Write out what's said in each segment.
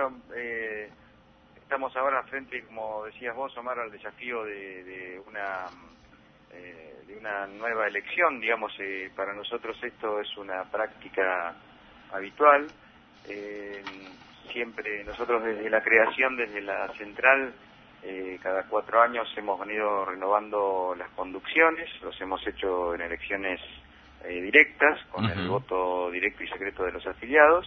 bueno, eh, estamos ahora frente, como decías vos, Omar, al desafío de, una eh, de una nueva elección. Digamos, eh, para nosotros esto es una práctica habitual. siempre nosotros desde la creación, desde la central, cada cuatro años hemos venido renovando las conducciones, los hemos hecho en elecciones directas, con el voto directo y secreto de los afiliados.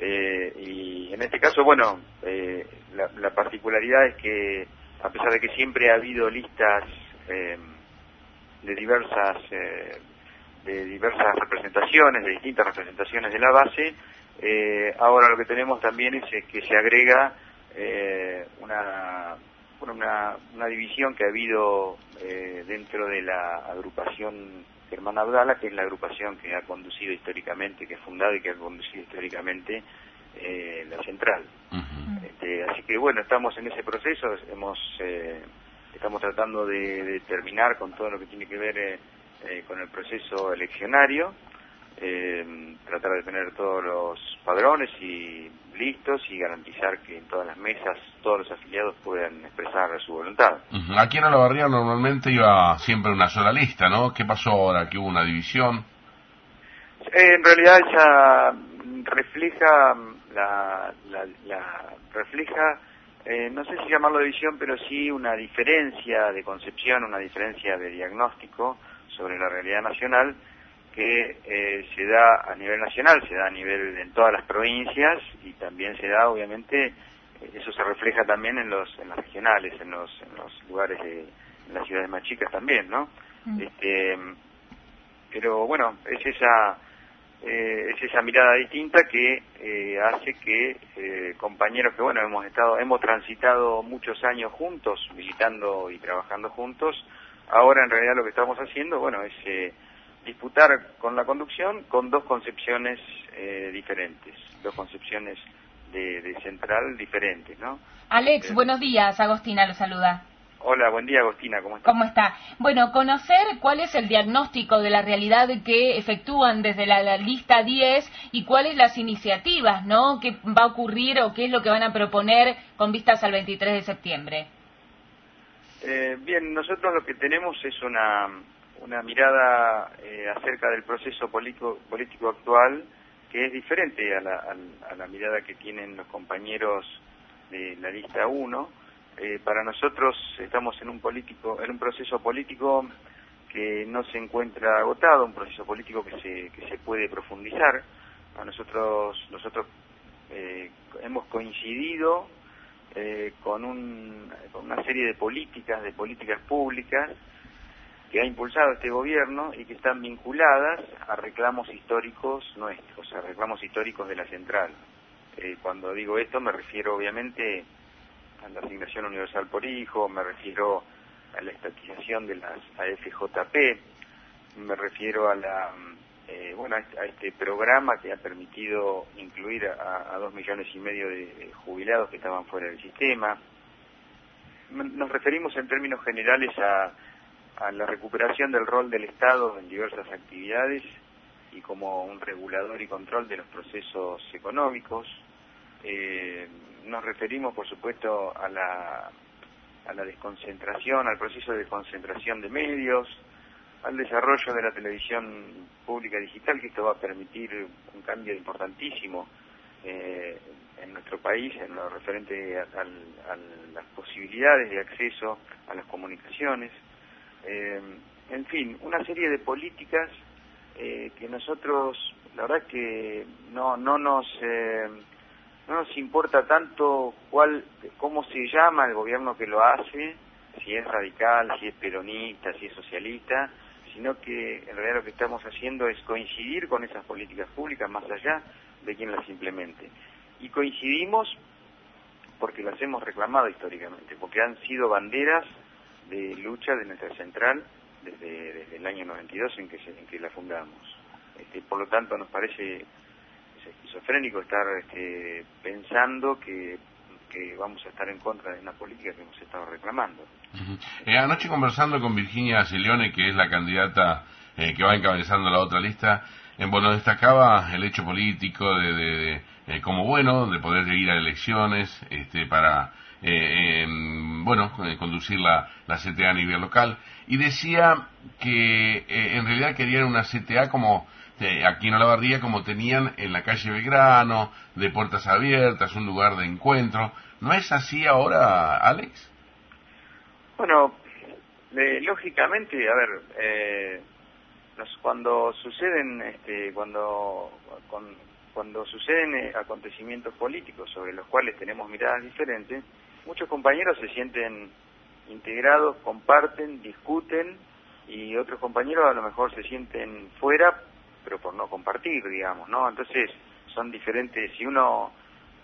Eh, y en este caso, bueno, eh, la, particularidad es que, a pesar de que siempre ha habido listas eh, de diversas de diversas representaciones, de distintas representaciones de la base, ahora lo que tenemos también es que se agrega una, una, una división que ha habido dentro de la agrupación Germán Abdala, que es la agrupación que ha conducido históricamente, que ha fundado y que ha conducido históricamente eh, la central. este, así que bueno, estamos en ese proceso, hemos eh, estamos tratando de, terminar con todo lo que tiene que ver eh, eh, con el proceso eleccionario, tratar de tener todos los padrones y listos y garantizar que en todas las mesas todos los afiliados puedan expresar su voluntad. Aquí en Olavarría normalmente iba siempre una sola lista, ¿no? ¿Qué pasó ahora? ¿Que hubo una división? Eh, en realidad esa refleja la, la, refleja eh, no sé si llamarlo división, pero sí una diferencia de concepción, una diferencia de diagnóstico sobre la realidad nacional que eh, se da a nivel nacional, se da a nivel en todas las provincias y también se da, obviamente, eh, eso se refleja también en los, en las regionales, en los, en los lugares de en las ciudades más chicas también, ¿no? Mm. Este, pero bueno, es esa eh, es esa mirada distinta que hace que compañeros que bueno hemos estado hemos transitado muchos años juntos militando y trabajando juntos ahora en realidad lo que estamos haciendo bueno es disputar con la conducción con dos concepciones eh, diferentes, dos concepciones de, central diferentes, ¿no? Alex, eh, buenos días, Agostina lo saluda. Hola, buen día Agostina, ¿cómo está? ¿Cómo está? Bueno, conocer cuál es el diagnóstico de la realidad que efectúan desde la, lista 10 y cuáles las iniciativas, ¿no? ¿Qué va a ocurrir o qué es lo que van a proponer con vistas al 23 de septiembre? Eh, bien, nosotros lo que tenemos es una, una mirada eh, acerca del proceso político, político actual que es diferente a la, a, la, mirada que tienen los compañeros de la lista 1. Eh, para nosotros estamos en un político, en un proceso político que no se encuentra agotado, un proceso político que se, que se puede profundizar. A nosotros, nosotros eh, hemos coincidido con, un, con una serie de políticas, de políticas públicas que ha impulsado este gobierno y que están vinculadas a reclamos históricos nuestros, a reclamos históricos de la central. Eh, cuando digo esto me refiero obviamente a la asignación universal por hijo, me refiero a la estatización de las AFJP, me refiero a la eh, bueno a este programa que ha permitido incluir a, a dos millones y medio de jubilados que estaban fuera del sistema. Nos referimos en términos generales a a la recuperación del rol del Estado en diversas actividades y como un regulador y control de los procesos económicos. Eh, nos referimos, por supuesto, a la, a la desconcentración, al proceso de concentración de medios, al desarrollo de la televisión pública digital, que esto va a permitir un cambio importantísimo eh, en nuestro país en lo referente a las posibilidades de acceso a las comunicaciones. Eh, en fin, una serie de políticas eh, que nosotros, la verdad que no, no nos... Eh, no nos importa tanto cuál, cómo se llama el gobierno que lo hace, si es radical, si es peronista, si es socialista, sino que en realidad lo que estamos haciendo es coincidir con esas políticas públicas más allá de quien las implemente. Y coincidimos porque las hemos reclamado históricamente, porque han sido banderas de lucha de nuestra central desde, el año 92 en que, en que la fundamos. Este, por lo tanto, nos parece esquizofrénico estar este, pensando que, que vamos a estar en contra de una política que hemos estado reclamando. Eh, anoche conversando con Virginia Celione, que es la candidata eh, que va encabezando la otra lista, en bueno, destacaba el hecho político de, de, como bueno, de poder ir a elecciones este, para, bueno, conducir la, la CTA a nivel local. Y decía que en realidad querían una CTA como aquí en Olavarría como tenían en la calle Belgrano, de puertas abiertas, un lugar de encuentro. ¿No es así ahora, Alex? Bueno, lógicamente, a ver, eh, cuando suceden, este, cuando, cuando suceden eh, acontecimientos políticos sobre los cuales tenemos miradas diferentes, muchos compañeros se sienten integrados, comparten, discuten y otros compañeros a lo mejor se sienten fuera pero por no compartir, digamos, ¿no? Entonces son diferentes, si uno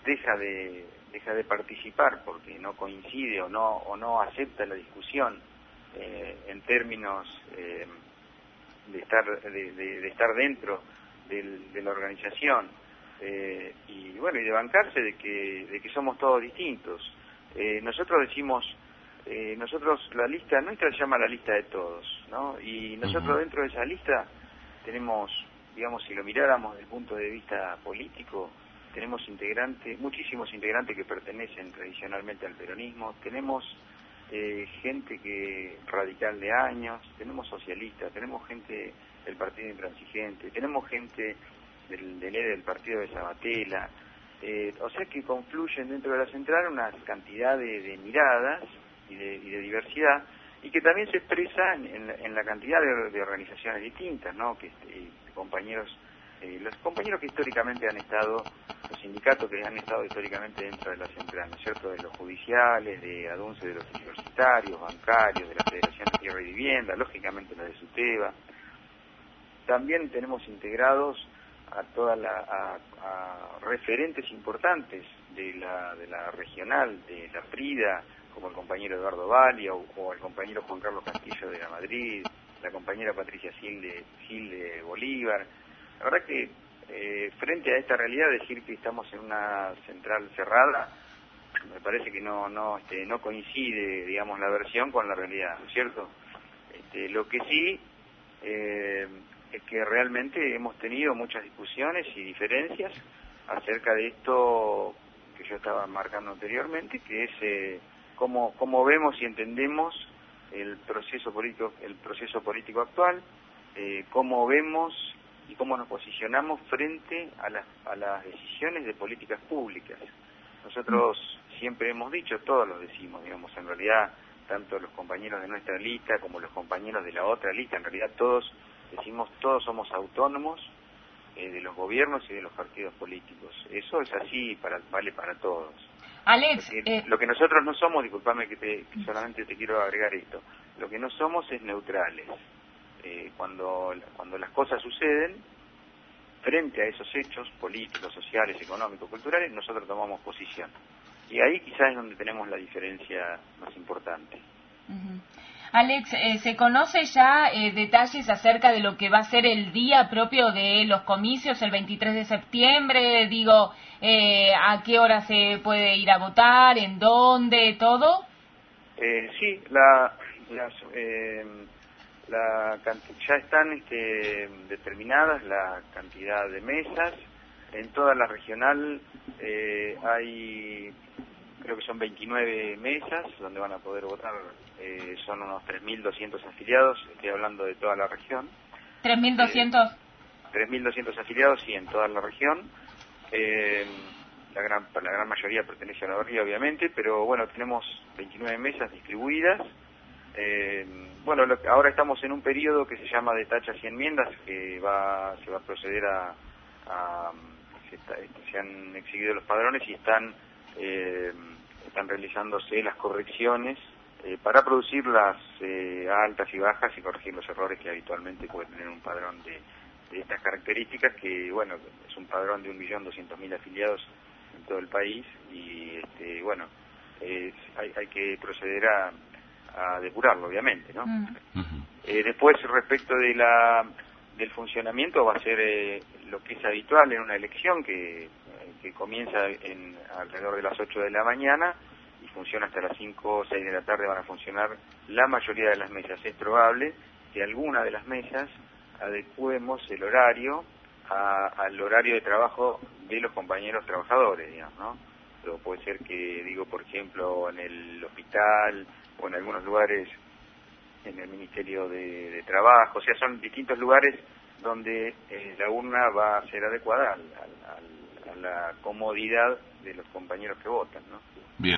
deja de deja de participar porque no coincide o no o no acepta la discusión eh, en términos eh, de estar de, estar dentro de la organización eh, y bueno y de bancarse de que de que somos todos distintos nosotros decimos nosotros la lista nuestra se llama la lista de todos no y nosotros dentro de esa lista tenemos digamos, si lo miráramos desde el punto de vista político, tenemos integrantes, muchísimos integrantes que pertenecen tradicionalmente al peronismo, tenemos eh, gente que radical de años, tenemos socialistas, tenemos gente del Partido Intransigente, tenemos gente del, del, del Partido de Sabatella, eh, o sea que confluyen dentro de la central una cantidad de, miradas y de, y de diversidad y que también se expresa en, la cantidad de, organizaciones distintas, ¿no? Que este, compañeros, eh, los compañeros que históricamente han estado, los sindicatos que han estado históricamente dentro de la central, ¿no es cierto? De los judiciales, de ADUNCE, de los universitarios, bancarios, de la Federación de Tierra y Vivienda, lógicamente la de SUTEBA. También tenemos integrados a toda la, a, referentes importantes de la, de la regional, de la Frida, como el compañero Eduardo Valia o, el compañero Juan Carlos Castillo de la Madrid, la compañera Patricia Gil de, Gil de Bolívar. La verdad que eh, frente a esta realidad decir que estamos en una central cerrada me parece que no no este, no coincide digamos la versión con la realidad ¿no es cierto? Este, lo que sí que realmente hemos tenido muchas discusiones y diferencias acerca de esto que yo estaba marcando anteriormente que es eh, cómo, cómo vemos y entendemos el proceso político, el proceso político actual, eh, cómo vemos y cómo nos posicionamos frente a las, a las decisiones de políticas públicas. Nosotros siempre hemos dicho, todos lo decimos, digamos, en realidad, tanto los compañeros de nuestra lista como los compañeros de la otra lista, en realidad todos decimos, todos somos autónomos eh, de los gobiernos y de los partidos políticos. Eso es así, para, vale para todos. Alex, eh, lo que nosotros no somos, disculpame que, te, solamente te quiero agregar esto, lo que no somos es neutrales. Eh, cuando, cuando las cosas suceden, frente a esos hechos políticos, sociales, económicos, culturales, nosotros tomamos posición. Y ahí quizás es donde tenemos la diferencia más importante. Alex, eh, ¿se conoce ya eh, detalles acerca de lo que va a ser el día propio de los comicios el 23 de septiembre? Digo, eh, ¿a qué hora se puede ir a votar? ¿En dónde? ¿Todo? sí, la, la ya están este, determinadas la cantidad de mesas. En toda la regional hay creo que son 29 mesas donde van a poder votar, eh, son unos 3.200 afiliados, estoy hablando de toda la región. ¿3.200? 3.200 afiliados, sí, en toda la región. Eh, la gran la gran mayoría pertenece a la barriga, obviamente, pero bueno, tenemos 29 mesas distribuidas. Eh, bueno, ahora estamos en un periodo que se llama de tachas y enmiendas, que va se va a proceder a... a se, se han exhibido los padrones y están eh, están realizándose las correcciones eh, para producir las eh, altas y bajas y corregir los errores que habitualmente puede tener un padrón de, estas características, que bueno, es un padrón de 1.200.000 afiliados en todo el país y este, bueno, hay, hay, que proceder a, a depurarlo, obviamente, ¿no? Eh, después, respecto de la del funcionamiento, va a ser lo que es habitual en una elección que que comienza en, alrededor de las 8 de la mañana y funciona hasta las 5 o 6 de la tarde, van a funcionar la mayoría de las mesas. Es probable que alguna de las mesas adecuemos el horario al horario de trabajo de los compañeros trabajadores, digamos, ¿no? Puede ser que, digo, por ejemplo, en el hospital o en algunos lugares en el Ministerio de, Trabajo, o sea, son distintos lugares donde eh, la urna va a ser adecuada la comodidad de los compañeros que votan, ¿no?